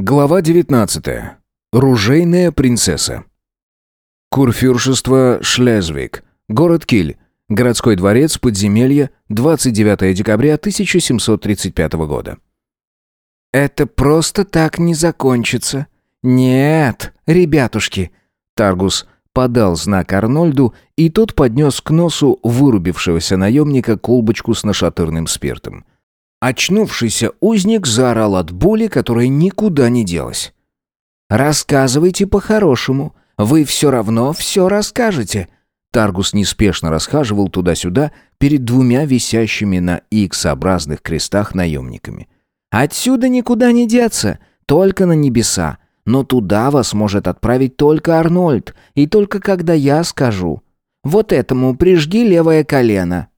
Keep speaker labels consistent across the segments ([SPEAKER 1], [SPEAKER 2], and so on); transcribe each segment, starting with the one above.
[SPEAKER 1] Глава 19. Ружейная принцесса. Курфюршество Шлезвиг. Город Киль. Городской дворец, подземелье, 29 декабря 1735 года.
[SPEAKER 2] «Это просто так не закончится. Нет, ребятушки!»
[SPEAKER 1] Таргус подал знак Арнольду, и тот поднес к носу вырубившегося наемника колбочку с нашатырным спиртом. Очнувшийся узник заорал от боли, которая никуда не делась.
[SPEAKER 2] «Рассказывайте по-хорошему. Вы все равно все расскажете».
[SPEAKER 1] Таргус неспешно расхаживал туда-сюда перед двумя висящими на икс-образных крестах наемниками.
[SPEAKER 2] «Отсюда никуда не деться, только на небеса. Но туда вас может отправить только Арнольд, и только когда я скажу. Вот этому прижги левое колено».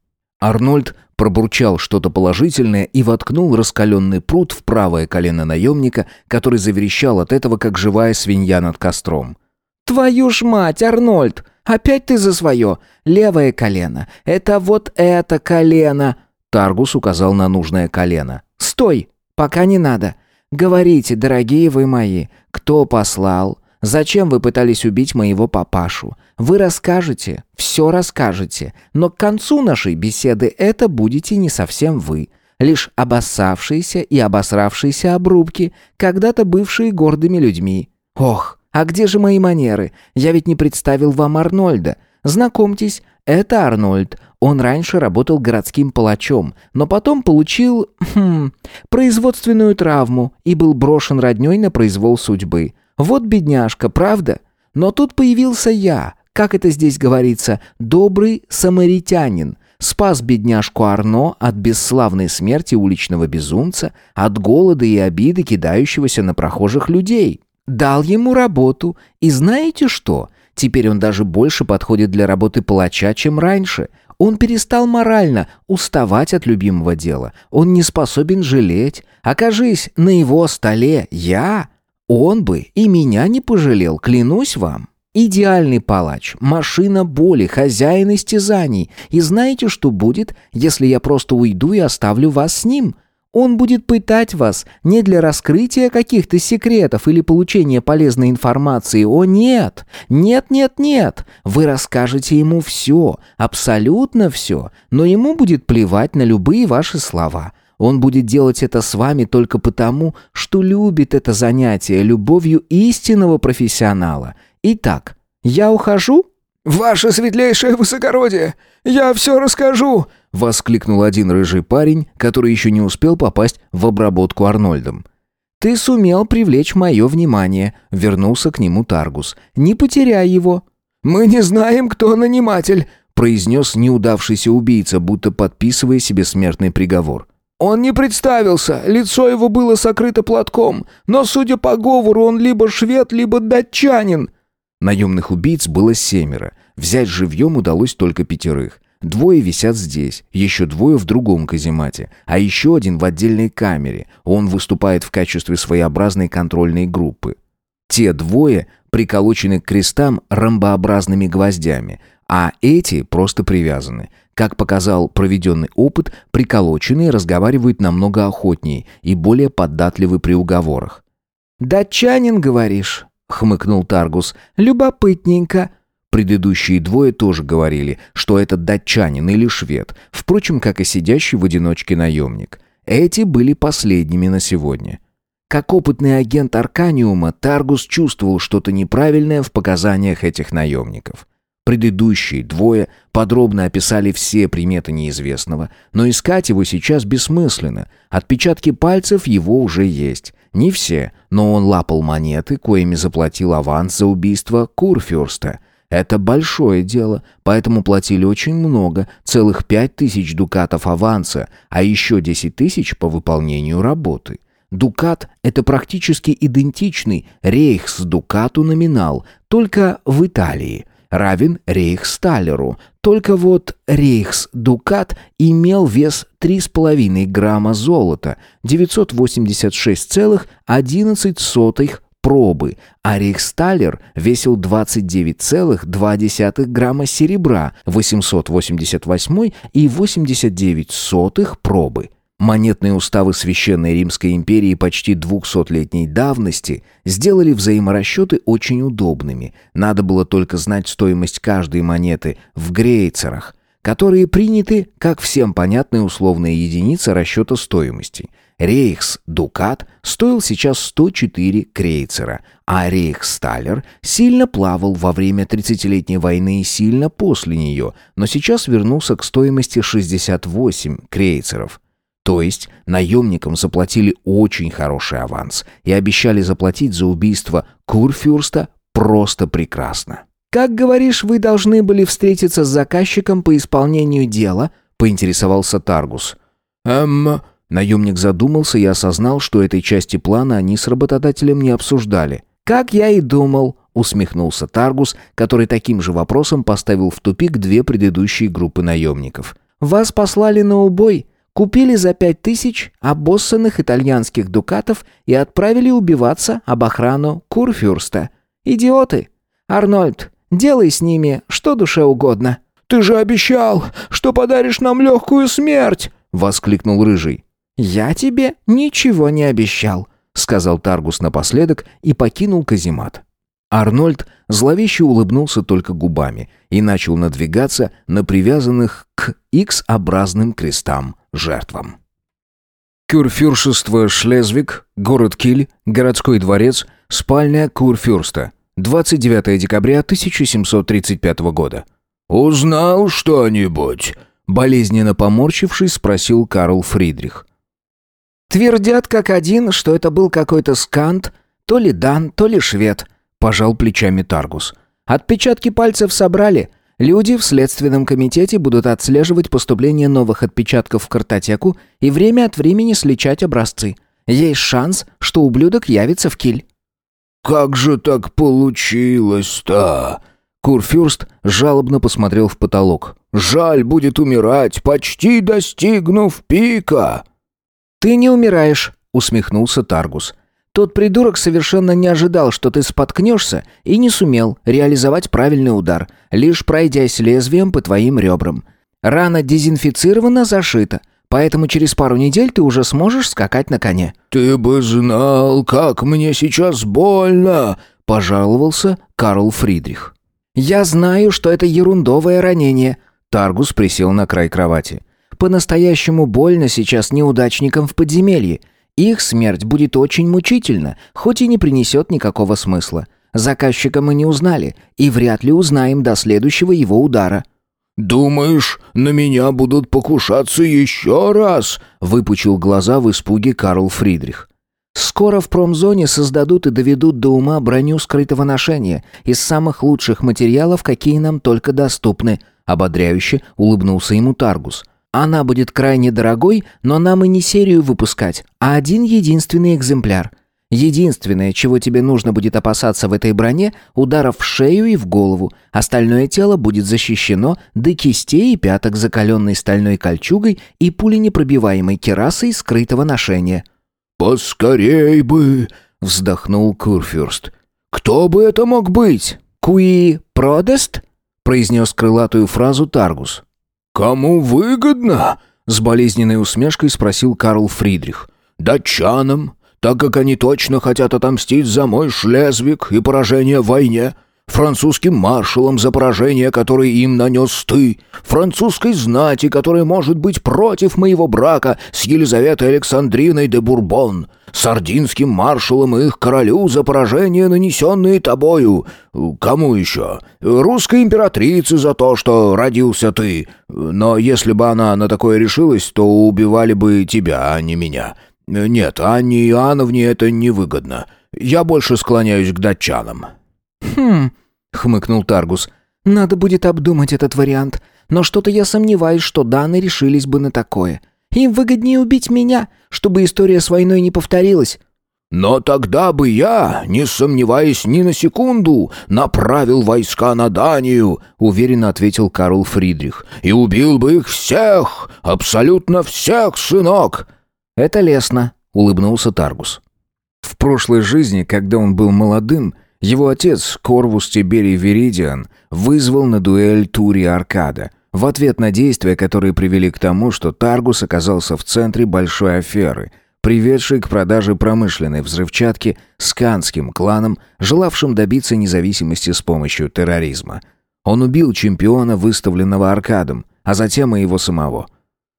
[SPEAKER 1] Арнольд пробурчал что-то положительное и воткнул раскаленный пруд в правое колено наемника, который заверещал от этого, как живая свинья над костром.
[SPEAKER 2] «Твою ж мать, Арнольд! Опять ты за свое! Левое колено! Это вот это колено!»
[SPEAKER 1] Таргус указал на нужное колено.
[SPEAKER 2] «Стой! Пока не надо! Говорите, дорогие вы мои, кто послал? Зачем вы пытались убить моего папашу? Вы расскажете, все расскажете, но к концу нашей беседы это будете не совсем вы, лишь обоссавшиеся и обосравшиеся обрубки, когда-то бывшие гордыми людьми. Ох, а где же мои манеры? Я ведь не представил вам Арнольда. Знакомьтесь, это Арнольд. Он раньше работал городским палачом, но потом получил хм, производственную травму и был брошен роднёй на произвол судьбы. Вот бедняжка, правда? Но тут появился я, как это здесь говорится, добрый самаритянин. Спас бедняжку Арно от бесславной смерти уличного безумца, от голода и обиды кидающегося на прохожих людей. Дал ему работу, и знаете что? Теперь он даже больше подходит для работы палача, чем раньше. Он перестал морально уставать от любимого дела. Он не способен жалеть. Окажись на его столе я, он бы и меня не пожалел, клянусь вам. Идеальный палач, машина боли, хозяин истязаний. И знаете, что будет, если я просто уйду и оставлю вас с ним? Он будет пытать вас не для раскрытия каких-то секретов или получения полезной информации. О нет! Нет, нет, нет! Вы расскажете ему все, абсолютно все, но ему будет плевать на любые ваши слова. Он будет делать это с вами только потому, что любит это занятие любовью истинного профессионала. Итак, я ухожу?»
[SPEAKER 3] «Ваше светлейшее высокородие! Я все расскажу!»
[SPEAKER 1] — воскликнул один рыжий парень, который еще не успел попасть в обработку Арнольдом.
[SPEAKER 2] «Ты сумел привлечь мое внимание», — вернулся к нему Таргус. «Не потеряй его».
[SPEAKER 3] «Мы не знаем, кто наниматель», —
[SPEAKER 1] произнес неудавшийся убийца, будто подписывая себе смертный приговор.
[SPEAKER 3] Он не представился, лицо его было сокрыто платком, но, судя по говору, он либо швед, либо датчанин».
[SPEAKER 1] Наемных убийц было семеро. Взять живьем удалось только пятерых. Двое висят здесь, еще двое в другом каземате, а еще один в отдельной камере. Он выступает в качестве своеобразной контрольной группы. Те двое приколочены к крестам ромбообразными гвоздями, а эти просто привязаны. Как показал проведенный опыт, приколоченные разговаривают намного охотнее и более податливы при уговорах.
[SPEAKER 2] «Датчанин, говоришь?» — хмыкнул Таргус. «Любопытненько».
[SPEAKER 1] Предыдущие двое тоже говорили, что это датчанин или швед, впрочем, как и сидящий в одиночке наемник. Эти были последними на сегодня. Как опытный агент Арканиума, Таргус чувствовал что-то неправильное в показаниях этих наемников. Предыдущие двое подробно описали все приметы неизвестного, но искать его сейчас бессмысленно. Отпечатки пальцев его уже есть. Не все, но он лапал монеты, коими заплатил аванс за убийство Курфюрста. Это большое дело, поэтому платили очень много, целых пять тысяч дукатов аванса, а еще десять тысяч по выполнению работы. Дукат – это практически идентичный рейхс-дукату номинал, только в Италии равен рейхсталеру. Только вот рейхс-дукат имел вес 3,5 грамма золота, 986,11 пробы, а рейхсталер весил 29,2 грамма серебра, 888 и 89 пробы. Монетные уставы Священной Римской империи почти 200-летней давности сделали взаиморасчеты очень удобными. Надо было только знать стоимость каждой монеты в грейцерах, которые приняты как всем понятная условная единица расчета стоимости. Рейхс Дукат стоил сейчас 104 крейцера, а Рейхсталер сильно плавал во время 30-летней войны и сильно после нее, но сейчас вернулся к стоимости 68 крейцеров. То есть наемникам заплатили очень хороший аванс и обещали заплатить за убийство Курфюрста просто прекрасно.
[SPEAKER 2] «Как говоришь, вы должны были встретиться с заказчиком по исполнению дела?» — поинтересовался Таргус.
[SPEAKER 1] «Эм...» Наемник задумался и осознал, что этой части плана они с работодателем не обсуждали.
[SPEAKER 2] «Как я и думал», — усмехнулся Таргус,
[SPEAKER 1] который таким же вопросом поставил в тупик две предыдущие группы наемников.
[SPEAKER 2] «Вас послали на убой, Купили за пять тысяч обоссанных итальянских дукатов и отправили убиваться об охрану Курфюрста. Идиоты! Арнольд, делай с ними что душе угодно».
[SPEAKER 3] «Ты же обещал, что подаришь нам легкую смерть!» — воскликнул Рыжий.
[SPEAKER 2] «Я тебе ничего не обещал», —
[SPEAKER 1] сказал Таргус напоследок и покинул каземат. Арнольд зловеще улыбнулся только губами и начал надвигаться на привязанных к X-образным крестам жертвам. Курфюршество Шлезвиг, город Киль, городской дворец, спальня Курфюрста. 29 декабря 1735 года.
[SPEAKER 3] «Узнал что-нибудь?»
[SPEAKER 1] Болезненно поморщившись, спросил Карл Фридрих.
[SPEAKER 2] «Твердят как один, что это был какой-то скант, то ли дан, то ли швед», — пожал плечами Таргус. «Отпечатки пальцев собрали, Люди в следственном комитете будут отслеживать поступление новых отпечатков в картотеку и время от времени сличать образцы. Есть шанс, что ублюдок явится в киль.
[SPEAKER 3] «Как же так получилось-то?»
[SPEAKER 1] Курфюрст жалобно посмотрел в потолок.
[SPEAKER 3] «Жаль будет умирать, почти достигнув пика!»
[SPEAKER 2] «Ты не умираешь», — усмехнулся Таргус. Тот придурок совершенно не ожидал, что ты споткнешься, и не сумел реализовать правильный удар, лишь пройдясь лезвием по твоим ребрам. Рана дезинфицирована, зашита, поэтому через пару недель ты уже сможешь скакать на коне».
[SPEAKER 3] «Ты бы знал, как мне сейчас больно!» – пожаловался Карл Фридрих.
[SPEAKER 2] «Я знаю, что это ерундовое ранение», –
[SPEAKER 1] Таргус присел на край кровати.
[SPEAKER 2] «По-настоящему больно сейчас неудачникам в подземелье. Их смерть будет очень мучительна, хоть и не принесет никакого смысла. Заказчика мы не узнали, и вряд ли узнаем до следующего его удара».
[SPEAKER 3] «Думаешь, на меня будут покушаться еще раз?» — выпучил глаза в испуге Карл Фридрих.
[SPEAKER 2] «Скоро в промзоне создадут и доведут до ума броню скрытого ношения из самых лучших материалов, какие нам только доступны», — ободряюще улыбнулся ему Таргус. Она будет крайне дорогой, но нам и не серию выпускать, а один единственный экземпляр. Единственное, чего тебе нужно будет опасаться в этой броне, ударов в шею и в голову. Остальное тело будет защищено до кистей и пяток закаленной стальной кольчугой и пуленепробиваемой керасой скрытого ношения.
[SPEAKER 3] «Поскорей бы!» — вздохнул Курфюрст. «Кто бы это мог быть?»
[SPEAKER 2] «Куи Продест?» — произнес крылатую фразу Таргус.
[SPEAKER 3] «Кому выгодно?» — с болезненной усмешкой спросил Карл Фридрих. «Датчанам, так как они точно хотят отомстить за мой Шлезвик и поражение в войне, французским маршалам за поражение, которое им нанес ты, французской знати, которая может быть против моего брака с Елизаветой Александриной де Бурбон, сардинским маршалам и их королю за поражение, нанесенные тобою. Кому еще? Русской императрице за то, что родился ты. Но если бы она на такое решилась, то убивали бы тебя, а не меня. Нет, Анне Иоанновне это невыгодно. Я больше склоняюсь к датчанам».
[SPEAKER 2] «Хм», — хмыкнул Таргус, — «надо будет обдумать этот вариант. Но что-то я сомневаюсь, что Даны решились бы на такое. Им выгоднее убить меня, чтобы история с войной не повторилась».
[SPEAKER 3] «Но тогда бы я, не сомневаясь ни на секунду, направил войска на Данию», — уверенно ответил Карл Фридрих, «и убил бы их всех, абсолютно всех, сынок».
[SPEAKER 2] «Это лестно», — улыбнулся Таргус.
[SPEAKER 1] В прошлой жизни, когда он был молодым, его отец, Корвус Тиберий Веридиан, вызвал на дуэль Тури Аркада — в ответ на действия, которые привели к тому, что Таргус оказался в центре большой аферы, приведшей к продаже промышленной взрывчатки сканским кланам, желавшим добиться независимости с помощью терроризма. Он убил чемпиона, выставленного Аркадом, а затем и его самого.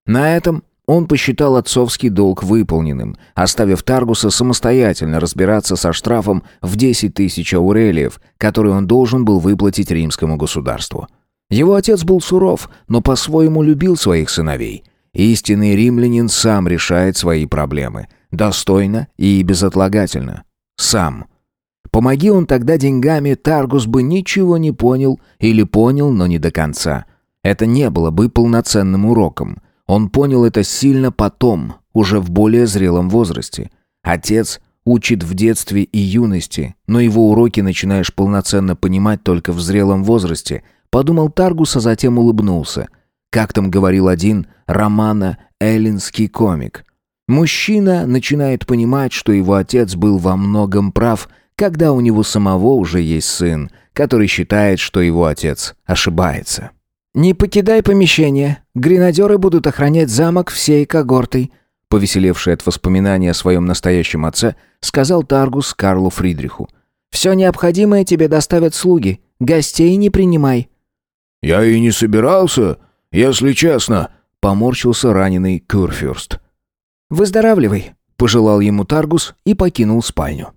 [SPEAKER 1] На этом он посчитал отцовский долг выполненным, оставив Таргуса самостоятельно разбираться со штрафом в 10 тысяч аурелиев, который он должен был выплатить римскому государству. Его отец был суров, но по-своему любил своих сыновей. Истинный римлянин сам решает свои проблемы. Достойно и безотлагательно. Сам. Помоги он тогда деньгами, Таргус бы ничего не понял или понял, но не до конца. Это не было бы полноценным уроком. Он понял это сильно потом, уже в более зрелом возрасте. Отец учит в детстве и юности, но его уроки начинаешь полноценно понимать только в зрелом возрасте – Подумал Таргус, а затем улыбнулся. Как там говорил один романа «Эллинский комик». Мужчина начинает понимать, что его отец был во многом прав, когда у него самого уже есть сын, который считает, что его отец ошибается.
[SPEAKER 2] «Не покидай помещение. Гренадеры будут охранять замок всей когортой», повеселевший от воспоминания о своем настоящем отце, сказал Таргус Карлу Фридриху. «Все необходимое тебе доставят слуги. Гостей не принимай».
[SPEAKER 3] «Я и не собирался, если честно», —
[SPEAKER 1] поморщился раненый Кюрфюрст.
[SPEAKER 2] «Выздоравливай», — пожелал ему Таргус и покинул спальню.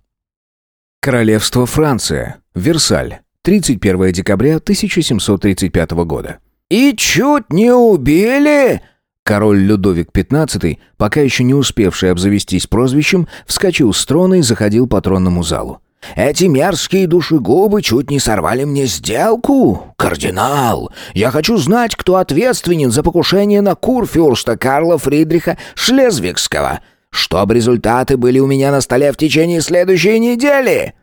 [SPEAKER 1] Королевство Франция. Версаль. 31 декабря 1735 года.
[SPEAKER 3] «И чуть не убили!»
[SPEAKER 1] Король Людовик XV, пока еще не успевший обзавестись прозвищем, вскочил с трона и заходил по тронному залу.
[SPEAKER 3] Эти мерзкие душегубы чуть не сорвали мне сделку. Кардинал, я хочу знать, кто ответственен за покушение на курфюрста Карла Фридриха Шлезвигского, чтобы результаты были у меня на столе в течение следующей недели».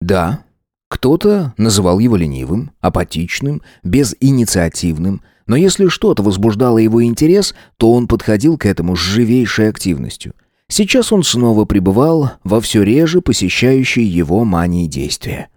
[SPEAKER 1] «Да». Кто-то называл его ленивым, апатичным, безинициативным, но если что-то возбуждало его интерес, то он подходил к этому с живейшей активностью – Сейчас он снова пребывал во все реже посещающей его мании действия.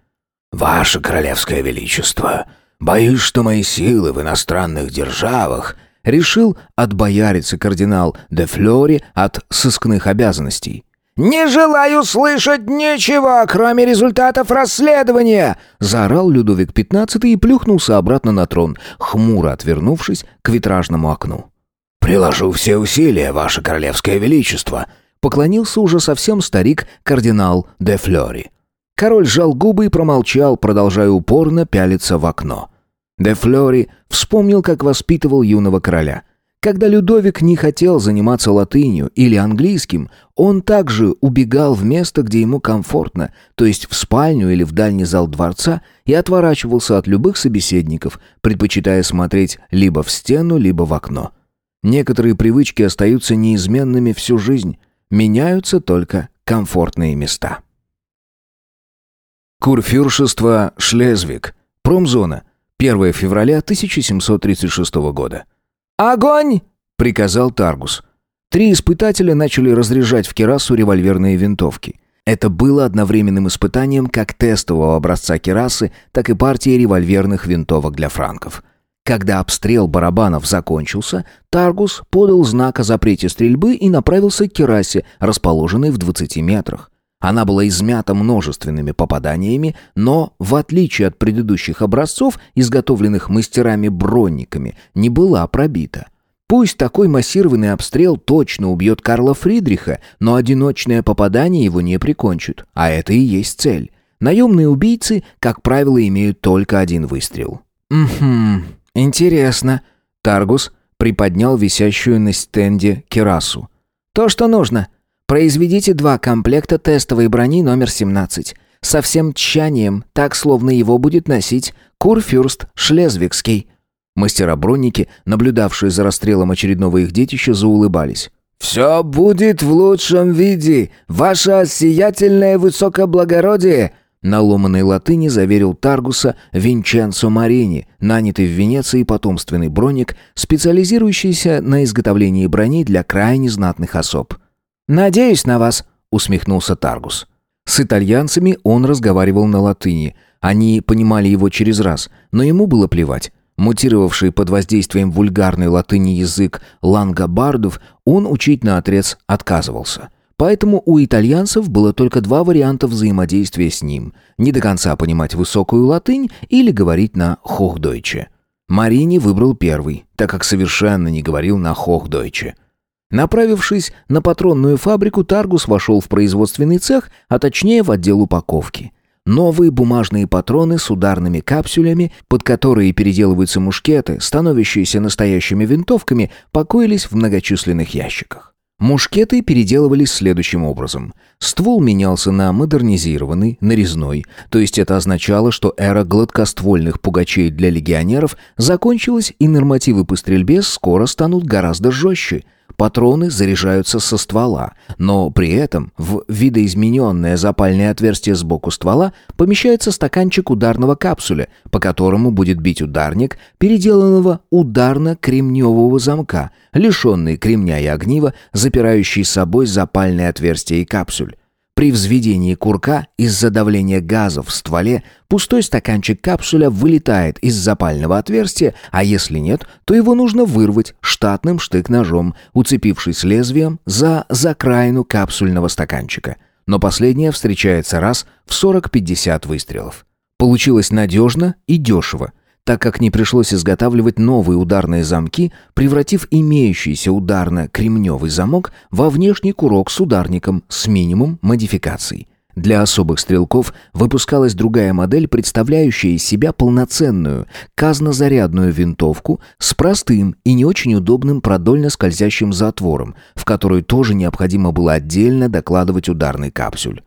[SPEAKER 3] «Ваше Королевское Величество, боюсь, что мои силы в иностранных державах...»
[SPEAKER 1] Решил отбояриться кардинал де Флори от сыскных обязанностей.
[SPEAKER 3] «Не желаю слышать ничего, кроме результатов расследования!»
[SPEAKER 1] Заорал Людовик XV и плюхнулся обратно на трон, хмуро отвернувшись к витражному окну.
[SPEAKER 3] «Приложу все усилия, ваше королевское величество»,
[SPEAKER 1] поклонился уже совсем старик кардинал де Флори. Король сжал губы и промолчал, продолжая упорно пялиться в окно. Де Флори вспомнил, как воспитывал юного короля. Когда Людовик не хотел заниматься латынью или английским, он также убегал в место, где ему комфортно, то есть в спальню или в дальний зал дворца, и отворачивался от любых собеседников, предпочитая смотреть либо в стену, либо в окно. Некоторые привычки остаются неизменными всю жизнь, меняются только комфортные места. Курфюршество Шлезвиг. Промзона. 1 февраля 1736 года.
[SPEAKER 2] «Огонь!»
[SPEAKER 1] — приказал Таргус. Три испытателя начали разряжать в керасу револьверные винтовки. Это было одновременным испытанием как тестового образца керасы, так и партии револьверных винтовок для франков. Когда обстрел барабанов закончился, Таргус подал знак о запрете стрельбы и направился к керасе, расположенной в 20 метрах. Она была измята множественными попаданиями, но, в отличие от предыдущих образцов, изготовленных мастерами-бронниками, не была пробита. Пусть такой массированный обстрел точно убьет Карла Фридриха, но одиночное попадание его не прикончит, а это и есть цель. Наемные убийцы, как правило, имеют только один выстрел.
[SPEAKER 2] «Угу», «Интересно».
[SPEAKER 1] Таргус приподнял висящую на стенде керасу.
[SPEAKER 2] «То, что нужно. Произведите два комплекта тестовой брони номер 17. Со всем тщанием, так словно его будет носить Курфюрст Шлезвигский».
[SPEAKER 1] Мастера-бронники, наблюдавшие за расстрелом очередного их детища, заулыбались.
[SPEAKER 3] «Все будет в лучшем виде, ваше сиятельное высокоблагородие!»
[SPEAKER 1] На ломаной латыни заверил Таргуса Винченцо Марини, нанятый в Венеции потомственный броник, специализирующийся на изготовлении брони для крайне знатных особ.
[SPEAKER 2] «Надеюсь на вас», —
[SPEAKER 1] усмехнулся Таргус. С итальянцами он разговаривал на латыни. Они понимали его через раз, но ему было плевать. Мутировавший под воздействием вульгарной латыни язык лангобардов, он учить на отрез отказывался. Поэтому у итальянцев было только два варианта взаимодействия с ним – не до конца понимать высокую латынь или говорить на хохдойче. Марини выбрал первый, так как совершенно не говорил на хохдойче. Направившись на патронную фабрику, Таргус вошел в производственный цех, а точнее в отдел упаковки. Новые бумажные патроны с ударными капсулями, под которые переделываются мушкеты, становящиеся настоящими винтовками, покоились в многочисленных ящиках. Мушкеты переделывались следующим образом. Ствол менялся на модернизированный, нарезной, то есть это означало, что эра гладкоствольных пугачей для легионеров закончилась и нормативы по стрельбе скоро станут гораздо жестче – Патроны заряжаются со ствола, но при этом в видоизмененное запальное отверстие сбоку ствола помещается стаканчик ударного капсуля, по которому будет бить ударник переделанного ударно-кремневого замка, лишенный кремня и огнива, запирающий собой запальное отверстие и капсуль. При взведении курка из-за давления газа в стволе пустой стаканчик капсуля вылетает из запального отверстия, а если нет, то его нужно вырвать штатным штык-ножом, уцепившись лезвием за закраину капсульного стаканчика. Но последнее встречается раз в 40-50 выстрелов. Получилось надежно и дешево так как не пришлось изготавливать новые ударные замки, превратив имеющийся ударно-кремневый замок во внешний курок с ударником с минимум модификаций. Для особых стрелков выпускалась другая модель, представляющая из себя полноценную казнозарядную винтовку с простым и не очень удобным продольно скользящим затвором, в которую тоже необходимо было отдельно докладывать ударный капсюль.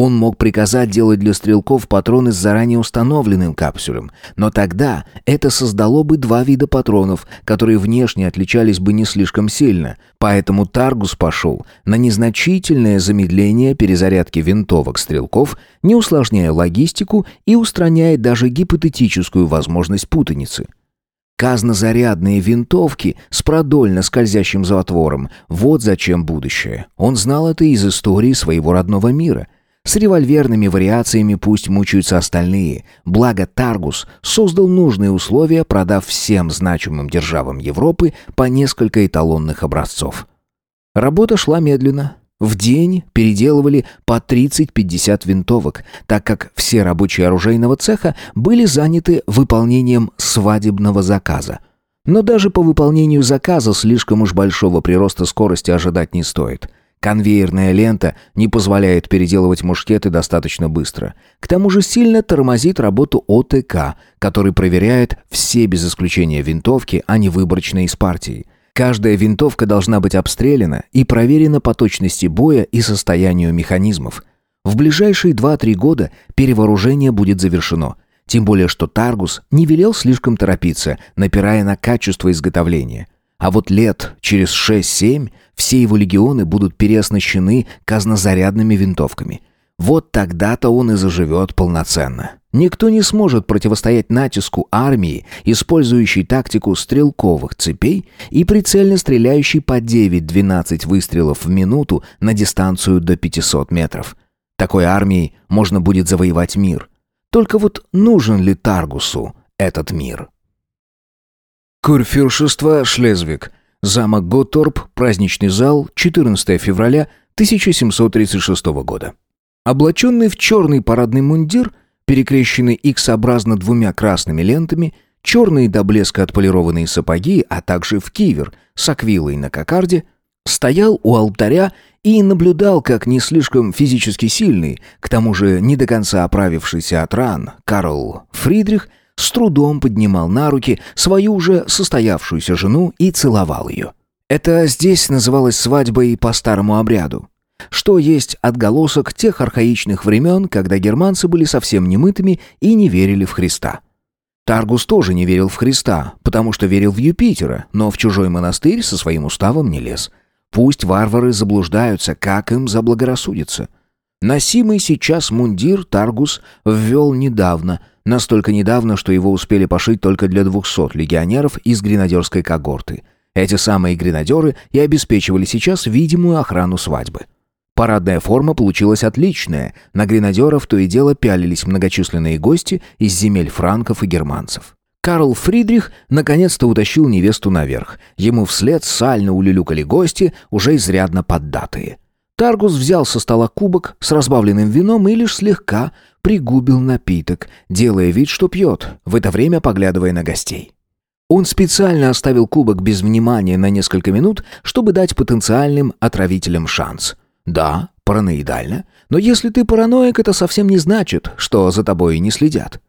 [SPEAKER 1] Он мог приказать делать для стрелков патроны с заранее установленным капсулем, но тогда это создало бы два вида патронов, которые внешне отличались бы не слишком сильно, поэтому Таргус пошел на незначительное замедление перезарядки винтовок стрелков, не усложняя логистику и устраняя даже гипотетическую возможность путаницы. Казнозарядные винтовки с продольно скользящим затвором – вот зачем будущее. Он знал это из истории своего родного мира – с револьверными вариациями пусть мучаются остальные. Благо Таргус создал нужные условия, продав всем значимым державам Европы по несколько эталонных образцов. Работа шла медленно. В день переделывали по 30-50 винтовок, так как все рабочие оружейного цеха были заняты выполнением свадебного заказа. Но даже по выполнению заказа слишком уж большого прироста скорости ожидать не стоит – Конвейерная лента не позволяет переделывать мушкеты достаточно быстро. К тому же сильно тормозит работу ОТК, который проверяет все без исключения винтовки, а не выборочно из партии. Каждая винтовка должна быть обстреляна и проверена по точности боя и состоянию механизмов. В ближайшие 2-3 года перевооружение будет завершено. Тем более, что Таргус не велел слишком торопиться, напирая на качество изготовления – а вот лет через 6-7 все его легионы будут переоснащены казнозарядными винтовками. Вот тогда-то он и заживет полноценно. Никто не сможет противостоять натиску армии, использующей тактику стрелковых цепей и прицельно стреляющей по 9-12 выстрелов в минуту на дистанцию до 500 метров. Такой армией можно будет завоевать мир. Только вот нужен ли Таргусу этот мир? Курфюршество Шлезвиг. Замок Готторп. Праздничный зал. 14 февраля 1736 года. Облаченный в черный парадный мундир, перекрещенный X-образно двумя красными лентами, черные до блеска отполированные сапоги, а также в кивер с аквилой на кокарде, стоял у алтаря и наблюдал, как не слишком физически сильный, к тому же не до конца оправившийся от ран, Карл Фридрих с трудом поднимал на руки свою уже состоявшуюся жену и целовал ее. Это здесь называлось свадьбой по старому обряду. Что есть отголосок тех архаичных времен, когда германцы были совсем немытыми и не верили в Христа. Таргус тоже не верил в Христа, потому что верил в Юпитера, но в чужой монастырь со своим уставом не лез. Пусть варвары заблуждаются, как им заблагорассудится. Носимый сейчас мундир Таргус ввел недавно – Настолько недавно, что его успели пошить только для 200 легионеров из гренадерской когорты. Эти самые гренадеры и обеспечивали сейчас видимую охрану свадьбы. Парадная форма получилась отличная. На гренадеров то и дело пялились многочисленные гости из земель франков и германцев. Карл Фридрих наконец-то утащил невесту наверх. Ему вслед сально улюлюкали гости, уже изрядно поддатые. Таргус взял со стола кубок с разбавленным вином и лишь слегка пригубил напиток, делая вид, что пьет, в это время поглядывая на гостей. Он специально оставил кубок без внимания на несколько минут, чтобы дать потенциальным отравителям шанс. Да, параноидально, но если ты параноик, это совсем не значит, что за тобой не следят.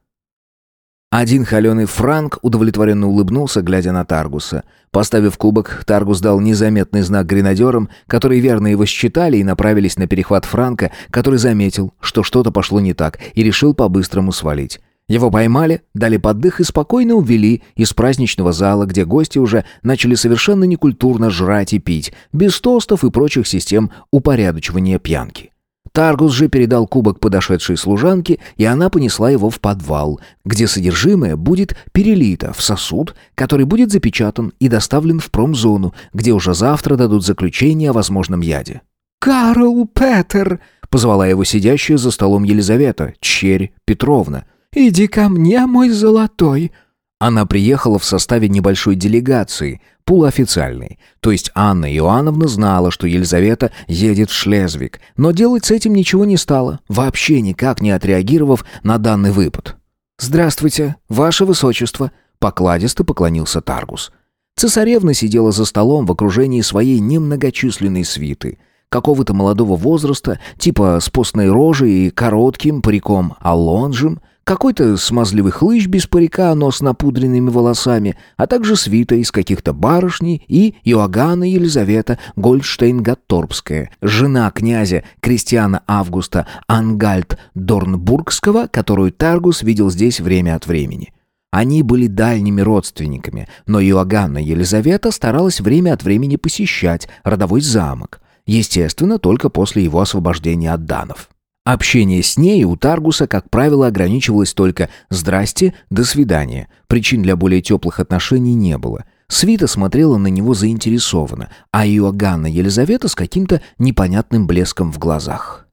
[SPEAKER 1] Один холеный Франк удовлетворенно улыбнулся, глядя на Таргуса. Поставив кубок, Таргус дал незаметный знак гренадерам, которые верно его считали и направились на перехват Франка, который заметил, что что-то пошло не так, и решил по-быстрому свалить. Его поймали, дали поддых и спокойно увели из праздничного зала, где гости уже начали совершенно некультурно жрать и пить, без тостов и прочих систем упорядочивания пьянки. Таргус же передал кубок подошедшей служанке, и она понесла его в подвал, где содержимое будет перелито в сосуд, который будет запечатан и доставлен в промзону, где уже завтра дадут заключение о возможном яде.
[SPEAKER 2] «Карл Петер!»
[SPEAKER 1] — позвала его сидящая за столом Елизавета, Черь Петровна —
[SPEAKER 2] «Иди ко мне, мой золотой!»
[SPEAKER 1] Она приехала в составе небольшой делегации, полуофициальной. То есть Анна Иоанновна знала, что Елизавета едет в Шлезвик, но делать с этим ничего не стала, вообще никак не отреагировав на данный выпад.
[SPEAKER 2] «Здравствуйте, ваше высочество!» — покладисто поклонился Таргус. Цесаревна сидела за столом в окружении своей немногочисленной свиты — какого-то молодого возраста, типа с постной рожей и коротким париком алонжем, какой-то смазливый хлыщ без парика, но с напудренными волосами, а также свита из каких-то барышней и Иоганна Елизавета Гольдштейн-Гатторпская, жена князя Кристиана Августа Ангальд Дорнбургского, которую Таргус видел здесь время от времени. Они были дальними родственниками, но Иоганна Елизавета старалась время от времени посещать родовой замок, естественно, только после его освобождения от данов. Общение с ней у Таргуса, как правило, ограничивалось только «здрасте», «до свидания». Причин для более теплых отношений не было. Свита смотрела на него заинтересованно, а Иоганна Елизавета с каким-то непонятным блеском в глазах.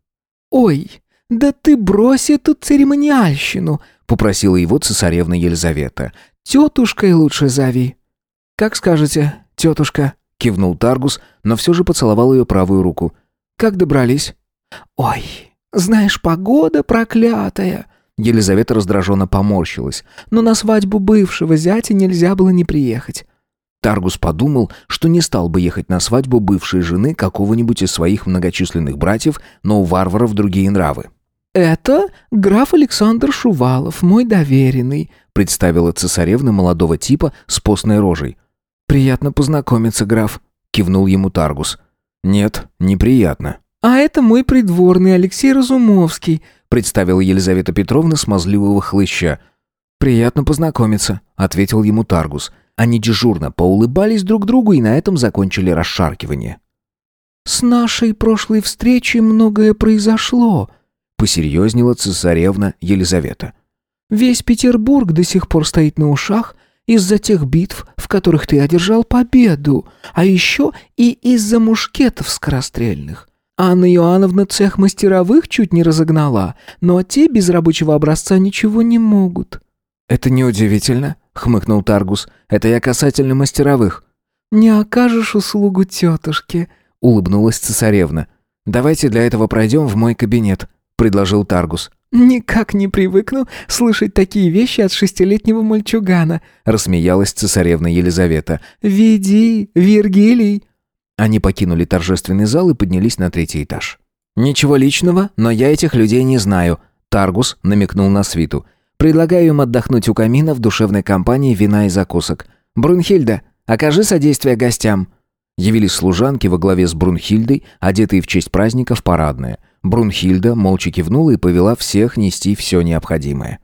[SPEAKER 2] «Ой, да ты брось эту церемониальщину!» — попросила его цесаревна Елизавета. «Тетушкой лучше зови».
[SPEAKER 1] «Как скажете, тетушка», — кивнул Таргус, но все же поцеловал ее правую руку. «Как добрались?»
[SPEAKER 2] «Ой, знаешь, погода проклятая!»
[SPEAKER 1] Елизавета раздраженно поморщилась.
[SPEAKER 2] «Но на свадьбу бывшего зятя нельзя было не приехать».
[SPEAKER 1] Таргус подумал, что не стал бы ехать на свадьбу бывшей жены какого-нибудь из своих многочисленных братьев, но у варваров другие нравы.
[SPEAKER 2] «Это граф Александр Шувалов, мой доверенный»,
[SPEAKER 1] представила цесаревна молодого типа с постной рожей.
[SPEAKER 2] «Приятно познакомиться, граф»,
[SPEAKER 1] кивнул ему Таргус. «Нет, неприятно».
[SPEAKER 2] «А это мой придворный Алексей Разумовский»,
[SPEAKER 1] представила Елизавета Петровна смазливого хлыща.
[SPEAKER 2] «Приятно познакомиться», — ответил ему Таргус. Они дежурно поулыбались друг другу и на этом закончили расшаркивание. «С нашей прошлой встречи многое произошло», — посерьезнела цесаревна Елизавета. «Весь Петербург до сих пор стоит на ушах из-за тех битв, в которых ты одержал победу, а еще и из-за мушкетов скорострельных. Анна Иоанновна цех мастеровых чуть не разогнала, но те без рабочего образца ничего не могут».
[SPEAKER 1] «Это неудивительно», — хмыкнул Таргус. «Это я касательно мастеровых».
[SPEAKER 2] «Не окажешь услугу тетушке», —
[SPEAKER 1] улыбнулась цесаревна. «Давайте для этого пройдем в мой кабинет», — предложил Таргус.
[SPEAKER 2] «Никак не привыкну слышать такие вещи от шестилетнего мальчугана», — рассмеялась цесаревна Елизавета. «Веди, Вергилий».
[SPEAKER 1] Они покинули торжественный зал и поднялись на третий этаж. «Ничего личного, но я этих людей не знаю», — Таргус намекнул на свиту. «Предлагаю им отдохнуть у камина в душевной компании вина и закусок. Брунхильда, окажи содействие гостям». Явились служанки во главе с Брунхильдой, одетые в честь праздника в парадное. Брунхильда молча кивнула и повела всех нести все необходимое.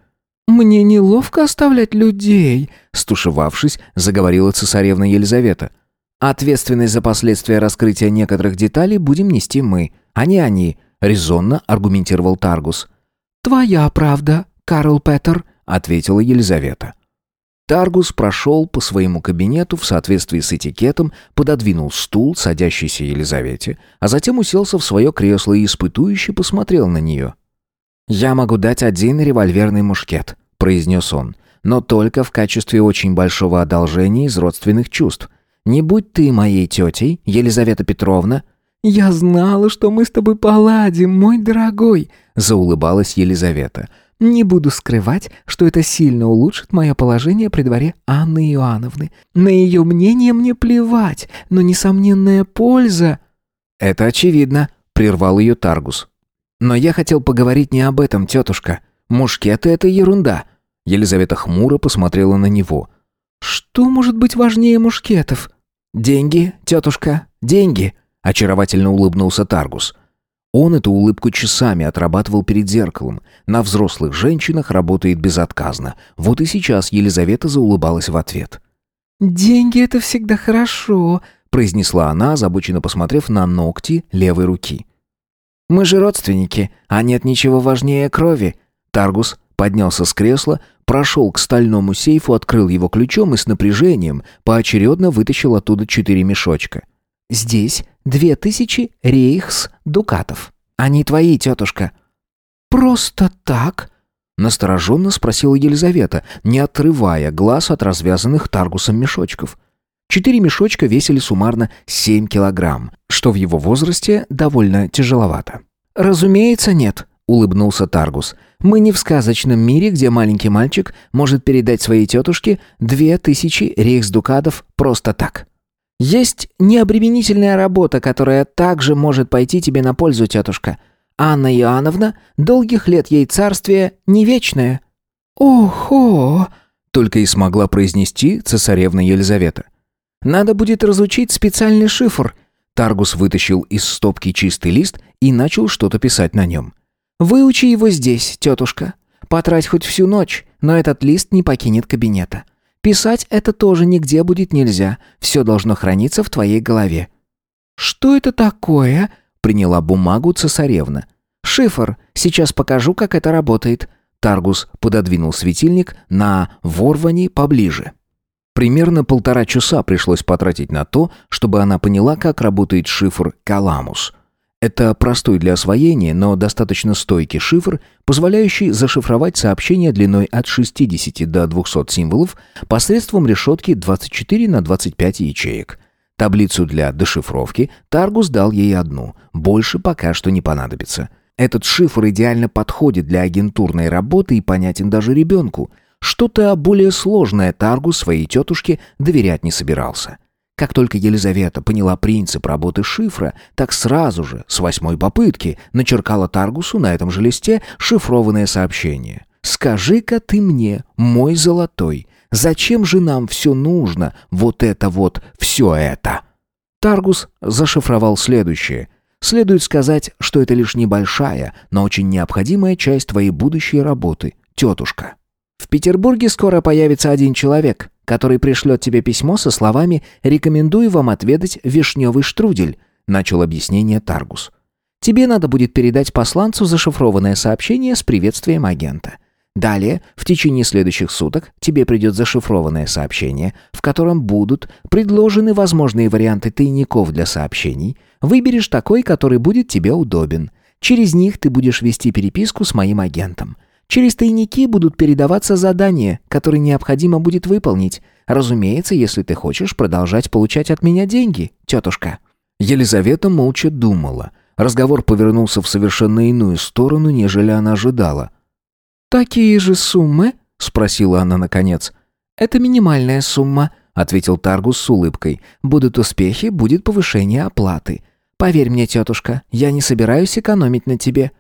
[SPEAKER 2] «Мне неловко оставлять людей», —
[SPEAKER 1] стушевавшись, заговорила цесаревна Елизавета — Ответственность за последствия раскрытия некоторых деталей будем нести мы, а не они», — резонно аргументировал Таргус.
[SPEAKER 2] «Твоя правда, Карл Петер», — ответила Елизавета.
[SPEAKER 1] Таргус прошел по своему кабинету в соответствии с этикетом, пододвинул стул садящейся Елизавете, а затем уселся в свое кресло и испытующе посмотрел на нее. «Я могу дать один револьверный мушкет», — произнес он. но только в качестве очень большого одолжения из родственных чувств. Не будь ты моей тетей, Елизавета Петровна...»
[SPEAKER 2] «Я знала, что мы с тобой поладим, мой дорогой», — заулыбалась Елизавета. «Не буду скрывать, что это сильно улучшит мое положение при дворе Анны Иоанновны. На ее мнение мне плевать, но несомненная польза...»
[SPEAKER 1] «Это очевидно», — прервал ее Таргус. «Но я хотел поговорить не об этом, тетушка. Мушкеты — это ерунда». Елизавета хмуро посмотрела на него.
[SPEAKER 2] «Что может быть важнее мушкетов?»
[SPEAKER 1] «Деньги, тетушка, деньги», — очаровательно улыбнулся Таргус. Он эту улыбку часами отрабатывал перед зеркалом. На взрослых женщинах работает безотказно. Вот и сейчас Елизавета заулыбалась в ответ.
[SPEAKER 2] «Деньги — это всегда хорошо», — произнесла она, озабоченно посмотрев на ногти левой руки.
[SPEAKER 1] «Мы же родственники, а нет ничего важнее крови». Таргус поднялся с кресла, прошел к стальному сейфу, открыл его ключом и с напряжением поочередно вытащил оттуда четыре мешочка.
[SPEAKER 2] «Здесь две тысячи рейхс дукатов. Они твои, тетушка».
[SPEAKER 1] «Просто так?» Настороженно спросила Елизавета, не отрывая глаз от развязанных Таргусом мешочков. Четыре мешочка весили суммарно семь килограмм, что в его возрасте довольно тяжеловато.
[SPEAKER 2] «Разумеется, нет», — улыбнулся Таргус. Мы не в сказочном мире, где маленький мальчик может передать своей тетушке две тысячи рейхсдукатов просто так. Есть необременительная работа, которая также может пойти тебе на пользу, тетушка. Анна Иоанновна, долгих лет ей царствие не вечное».
[SPEAKER 1] «Охо!» — только и смогла произнести цесаревна Елизавета.
[SPEAKER 2] «Надо будет разучить специальный шифр».
[SPEAKER 1] Таргус вытащил из стопки чистый лист и начал что-то писать на нем.
[SPEAKER 2] Выучи его здесь, тетушка. Потрать хоть всю ночь, но этот лист не покинет кабинета. Писать это тоже нигде будет нельзя. Все должно храниться в твоей голове».
[SPEAKER 1] «Что это такое?» — приняла бумагу цесаревна.
[SPEAKER 2] «Шифр. Сейчас покажу, как это работает».
[SPEAKER 1] Таргус пододвинул светильник на ворвани поближе. Примерно полтора часа пришлось потратить на то, чтобы она поняла, как работает шифр «Каламус». Это простой для освоения, но достаточно стойкий шифр, позволяющий зашифровать сообщение длиной от 60 до 200 символов посредством решетки 24 на 25 ячеек. Таблицу для дешифровки Таргус дал ей одну, больше пока что не понадобится. Этот шифр идеально подходит для агентурной работы и понятен даже ребенку. Что-то более сложное Таргус своей тетушке доверять не собирался. Как только Елизавета поняла принцип работы шифра, так сразу же, с восьмой попытки, начеркала Таргусу на этом же листе шифрованное сообщение. «Скажи-ка ты мне, мой золотой, зачем же нам все нужно, вот это вот, все это?» Таргус зашифровал следующее. «Следует сказать, что это лишь небольшая, но очень необходимая часть твоей будущей работы, тетушка». В Петербурге скоро появится один человек, который пришлет тебе письмо со словами «Рекомендую вам отведать вишневый штрудель», — начал объяснение Таргус. «Тебе надо будет передать посланцу зашифрованное сообщение с приветствием агента. Далее, в течение следующих суток, тебе придет зашифрованное сообщение, в котором будут предложены возможные варианты тайников для сообщений. Выберешь такой, который будет тебе удобен. Через них ты будешь вести переписку с моим агентом. Через тайники будут передаваться задания, которые необходимо будет выполнить. Разумеется, если ты хочешь продолжать получать от меня деньги, тетушка». Елизавета молча думала. Разговор повернулся в совершенно иную сторону, нежели она ожидала.
[SPEAKER 2] «Такие же суммы?» — спросила она наконец. «Это минимальная сумма», — ответил Таргус с улыбкой. «Будут успехи, будет повышение оплаты. Поверь мне, тетушка, я не собираюсь экономить на тебе».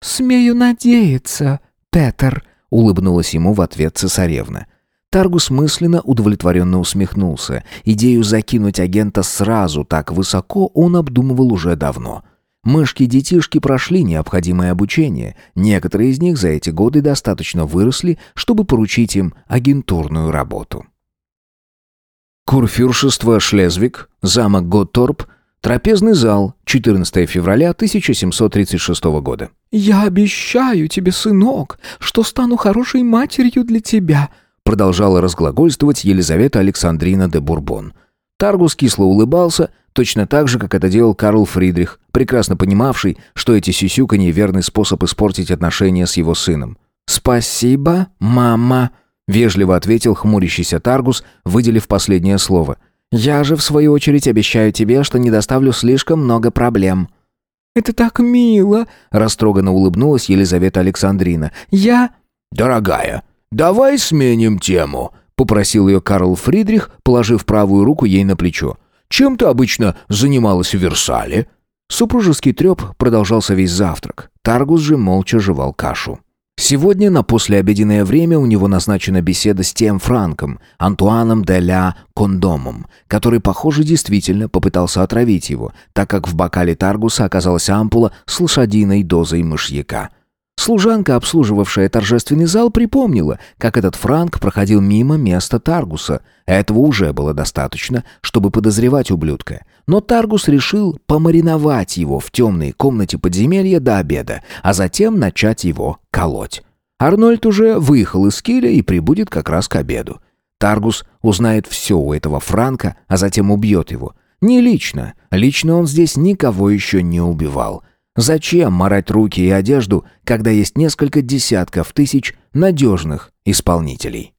[SPEAKER 2] «Смею надеяться», Петер», — улыбнулась ему в ответ цесаревна.
[SPEAKER 1] Таргус мысленно удовлетворенно усмехнулся. Идею закинуть агента сразу так высоко он обдумывал уже давно. Мышки-детишки прошли необходимое обучение. Некоторые из них за эти годы достаточно выросли, чтобы поручить им агентурную работу. Курфюршество Шлезвик, замок Готторп, Трапезный зал, 14 февраля 1736 года.
[SPEAKER 2] «Я обещаю тебе, сынок, что стану хорошей матерью для тебя»,
[SPEAKER 1] продолжала разглагольствовать Елизавета Александрина де Бурбон. Таргус кисло улыбался, точно так же, как это делал Карл Фридрих, прекрасно понимавший, что эти сюсюканье верный способ испортить отношения с его сыном.
[SPEAKER 2] «Спасибо, мама», —
[SPEAKER 1] вежливо ответил хмурящийся Таргус, выделив последнее слово.
[SPEAKER 2] «Я же, в свою очередь, обещаю тебе, что не доставлю слишком много проблем».
[SPEAKER 1] «Это так мило!» — растроганно улыбнулась Елизавета Александрина. «Я...»
[SPEAKER 3] «Дорогая, давай сменим тему», — попросил ее Карл Фридрих, положив правую руку ей на плечо. «Чем ты обычно занималась в Версале?»
[SPEAKER 1] Супружеский треп продолжался весь завтрак. Таргус же молча жевал кашу. Сегодня на послеобеденное время у него назначена беседа с тем Франком, Антуаном де ля Кондомом, который, похоже, действительно попытался отравить его, так как в бокале Таргуса оказалась ампула с лошадиной дозой мышьяка. Служанка, обслуживавшая торжественный зал, припомнила, как этот Франк проходил мимо места Таргуса. Этого уже было достаточно, чтобы подозревать ублюдка. Но Таргус решил помариновать его в темной комнате подземелья до обеда, а затем начать его колоть. Арнольд уже выехал из Киля и прибудет как раз к обеду. Таргус узнает все у этого Франка, а затем убьет его. Не лично. Лично он здесь никого еще не убивал. Зачем морать руки и одежду, когда есть несколько десятков тысяч надежных исполнителей?